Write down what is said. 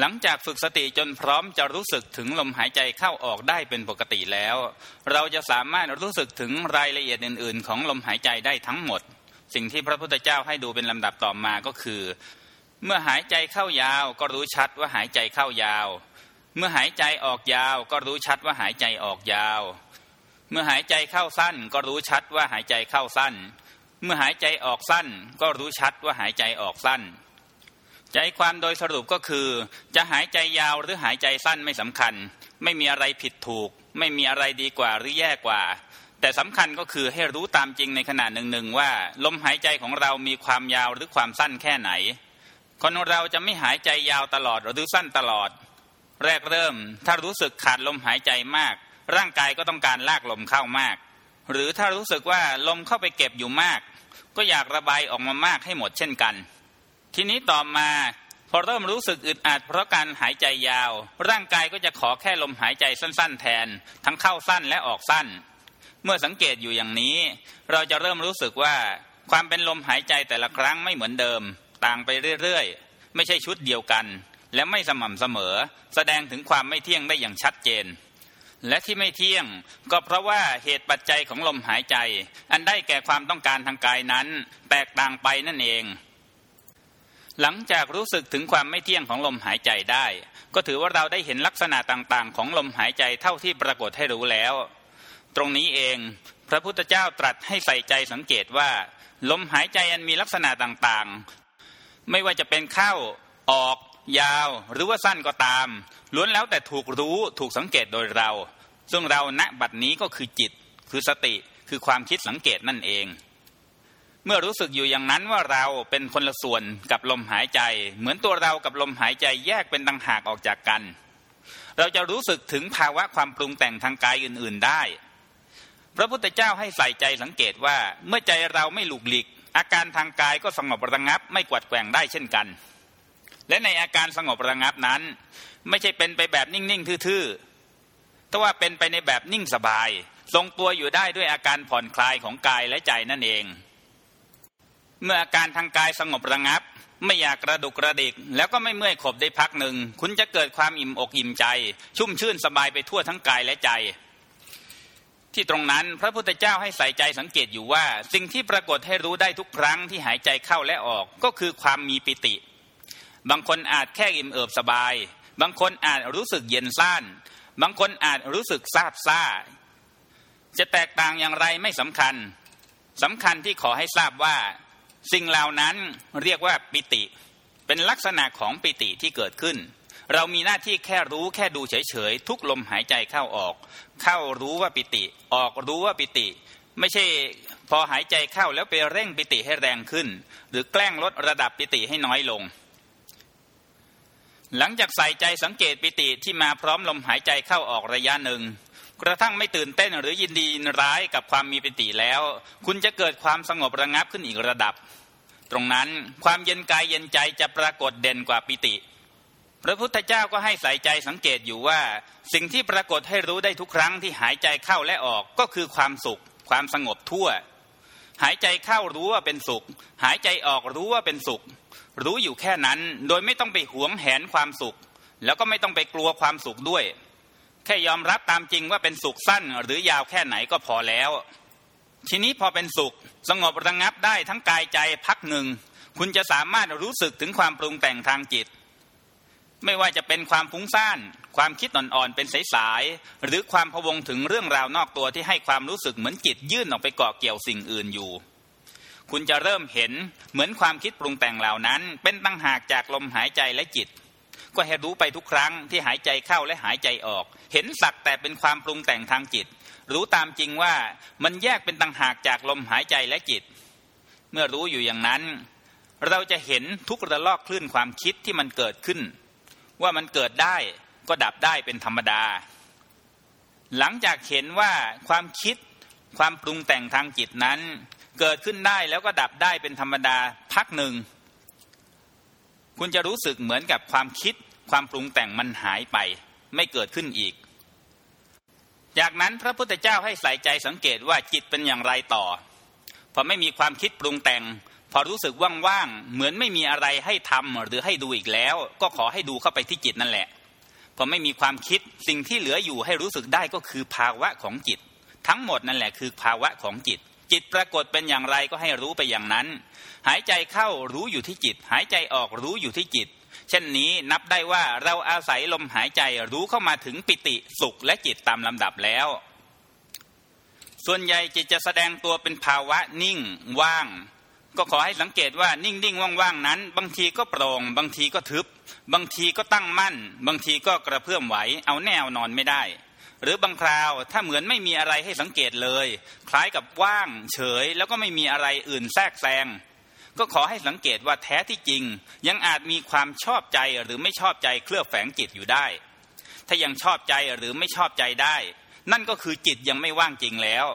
หลังจากฝึกสติจนพร้อมจะรู้สึกถึงลมหายใจเข้าออกได้เป็นปกติแล้ว เราจะสามารถรู้สึกถึงรายละเอียดอื่น ๆ ของลมหายใจได้ทั้งหมด สิ่งที่พระพุทธเจ้าให้ดูเป็นลำดับต่อมาก็คือ เมื่อหายใจเข้ายาวก็รู้ชัดว่าหายใจเข้ายาว เมื่อหายใจออกยาวก็รู้ชัดว่าหายใจออกยาว เมื่อหายใจเข้าสั้นก็รู้ชัดว่าหายใจเข้าสั้น เมื่อหายใจออกสั้นก็รู้ชัดว่าหายใจออกสั้น ใจความโดยสรุปก็คือ จะหายใจยาวหรือหายใจสั้นไม่สำคัญ ไม่มีอะไรผิดถูก ไม่มีอะไรดีกว่าหรือแย่กว่า แต่สำคัญก็คือให้รู้ตามจริงในขณะหนึ่งๆว่า ลมหายใจของเรามีความยาวหรือความสั้นแค่ไหน คนเราจะไม่หายใจยาวตลอดหรือสั้นตลอด แรกเริ่ม ถ้ารู้สึกขาดลมหายใจมาก ร่างกายก็ต้องการลากลมเข้ามาก หรือถ้ารู้สึกว่าลมเข้าไปเก็บอยู่มาก ก็อยากระบายออกมามากให้หมดเช่นกัน ทีนี้ต่อมาพอเริ่มรู้สึกอึดอัดเพราะการหายใจยาว ร่างกายก็จะขอแค่ลมหายใจสั้น ๆ แทน ทั้งเข้าสั้นและออกสั้น เมื่อสังเกตอยู่อย่างนี้ เราจะเริ่มรู้สึกว่าความเป็นลมหายใจแต่ละครั้งไม่เหมือนเดิม ต่างไปเรื่อยๆ ไม่ใช่ชุดเดียวกัน และไม่สม่ำเสมอ แสดงถึงความไม่เที่ยงได้อย่างชัดเจน และที่ไม่เที่ยงก็เพราะว่าเหตุปัจจัยของลมหายใจ อันได้แก่ความต้องการทางกายนั้น แตกต่างไปนั่นเอง หลังจากรู้สึกถึงความไม่เที่ยงของลมหายใจได้ ก็ถือว่าเราได้เห็นลักษณะต่างๆ ของลมหายใจเท่าที่ปรากฏให้รู้แล้ว ตรงนี้เอง พระพุทธเจ้าตรัสให้ใส่ใจสังเกตว่า ลมหายใจอันมีลักษณะต่างๆ ไม่ว่าจะเป็นเข้าออก ยาว หรือว่าสั้นก็ตาม ล้วนแล้วแต่ถูกรู้ถูกสังเกตโดยเรา ซึ่งเราณบัดนี้ก็คือจิต คือสติคือความคิดสังเกตนั่นเอง เมื่อรู้สึกอยู่อย่างนั้นว่าเราเป็นคนละส่วนกับลมหายใจ เหมือนตัวเรากับลมหายใจแยกเป็นต่างหากออกจากกัน เราจะรู้สึกถึงภาวะความปรุงแต่งทางกายอื่น ๆได้ พระพุทธเจ้าให้ใส่ใจสังเกตว่าเมื่อใจเราไม่หลุกหลีกอาการทางกายก็สงบระงับไม่กวัดแกว่งได้เช่นกัน และในอาการสงบระงับนั้น ไม่ใช่เป็นไปแบบนิ่งๆทื่อๆแต่ว่าเป็นไปในแบบนิ่งสบาย ทรงตัวอยู่ได้ด้วยอาการผ่อนคลายของกายและใจนั่นเอง เมื่ออาการทางกายสงบระงับ ไม่อยากกระดุกกระดิก แล้วก็ไม่เมื่อยขบได้พักหนึ่ง คุณจะเกิดความอิ่มอกอิ่มใจ ชุ่มชื่นสบายไปทั่วทั้งกายและใจที่ตรงนั้นพระพุทธเจ้าให้ใส่ใจสังเกตอยู่ว่า สิ่งที่ปรากฏให้รู้ได้ทุกครั้งที่หายใจเข้าและออกก็คือความมีปิติ บางคนอาจแค่อิ่มเอิบสบาย บางคนอาจรู้สึกเย็นซ่าน บางคนอาจรู้สึกซาบซ่า จะแตกต่างอย่างไรไม่สำคัญสำคัญที่ขอให้ทราบว่า สิ่งเหล่านั้นเรียกว่าปิติ เป็นลักษณะของปิติที่เกิดขึ้น เรามีหน้าที่แค่รู้แค่ดูเฉยๆทุกลมหายใจเข้าออก เข้ารู้ว่าปิติ ออกรู้ว่าปิติ ไม่ใช่พอหายใจเข้าแล้วไปเร่งปิติให้แรงขึ้น หรือแกล้งลดระดับปิติให้น้อยลง หลังจากใส่ใจสังเกตปิติที่มาพร้อมลมหายใจเข้าออกระยะหนึ่ง กระทั่งไม่ตื่นเต้นหรือยินดีร้ายกับความมีปิติแล้ว คุณจะเกิดความสงบระงับขึ้นอีกระดับ ตรงนั้นความเย็นกายเย็นใจจะปรากฏเด่นกว่าปิติ พระพุทธเจ้าก็ให้ใส่ใจสังเกตอยู่ว่า สิ่งที่ปรากฏให้รู้ได้ทุกครั้งที่หายใจเข้าและออกก็คือความสุข ความสงบทั่ว หายใจเข้ารู้ว่าเป็นสุข หายใจออกรู้ว่าเป็นสุข รู้อยู่แค่นั้นโดยไม่ต้องไปหวงแหนความสุข แล้วก็ไม่ต้องไปกลัวความสุขด้วย แค่ยอมรับตามจริงว่าเป็นสุขสั้นหรือยาวแค่ไหนก็พอแล้ว ทีนี้พอเป็นสุขสงบระงับได้ทั้งกายใจพักหนึ่ง คุณจะสามารถรู้สึกถึงความปรุงแต่งทางจิต ไม่ว่าจะเป็นความฟุ้งซ่าน ความคิดอ่อนๆเป็นสายๆหรือความพวงถึงเรื่องราวนอกตัวที่ให้ความรู้สึกเหมือนจิตยื่นออกไปเกาะเกี่ยวสิ่งอื่นอยู่คุณจะเริ่มเห็นเหมือนความคิดปรุงแต่งเหล่านั้น เป็นตั้งหากจากลมหายใจและจิต ก็ให้รู้ไปทุกครั้งที่หายใจเข้าและหายใจออก เห็นสักแต่เป็นความปรุงแต่งทางจิต รู้ตามจริงว่ามันแยกเป็นต่างหากจากลมหายใจและจิต เมื่อรู้อยู่อย่างนั้น เราจะเห็นทุกระลอกคลื่นความคิดที่มันเกิดขึ้น ว่ามันเกิดได้ก็ดับได้เป็นธรรมดา หลังจากเห็นว่าความคิดความปรุงแต่งทางจิตนั้น เกิดขึ้นได้แล้วก็ดับได้เป็นธรรมดาพักหนึ่งคุณจะรู้สึกเหมือนกับความคิด ความปรุงแต่งมันหายไปไม่เกิดขึ้นอีก จากนั้นพระพุทธเจ้าให้ใส่ใจสังเกตว่าจิตเป็นอย่างไรต่อ พอไม่มีความคิดปรุงแต่ง พอรู้สึกว่างๆเหมือนไม่มีอะไรให้ทำหรือให้ดูอีกแล้ว ก็ขอให้ดูเข้าไปที่จิตนั่นแหละพอไม่มีความคิดสิ่งที่เหลืออยู่ให้รู้สึกได้ก็คือภาวะของจิต ทั้งหมดนั่นแหละคือภาวะของจิต จิตปรากฏเป็นอย่างไรก็ให้รู้ไปอย่างนั้น หายใจเข้ารู้อยู่ที่จิต หายใจออกรู้อยู่ที่จิต เช่นนี้นับได้ว่าเราอาศัยลมหายใจรู้เข้ามาถึงปิติสุขและจิตตามลำดับแล้ว ส่วนใหญ่จิตจะแสดงตัวเป็นภาวะนิ่งว่าง ก็ขอให้สังเกตว่านิ่งๆว่างๆนั้น บางทีก็โปร่ง บางทีก็ทึบ บางทีก็ตั้งมั่น บางทีก็กระเพื่อมไหวเอาแนวนอนไม่ได้ หรือบางคราวถ้าเหมือนไม่มีอะไรให้สังเกตเลย คล้ายกับว่าง เฉยแล้วก็ไม่มีอะไรอื่นแทรกแซง ก็ขอให้สังเกตว่าแท้ที่จริง ยังอาจมีความชอบใจหรือไม่ชอบใจเคลือบแฝงจิตอยู่ได้ ถ้ายังชอบใจหรือไม่ชอบใจได้ นั่นก็คือจิตยังไม่ว่างจริงแล้ว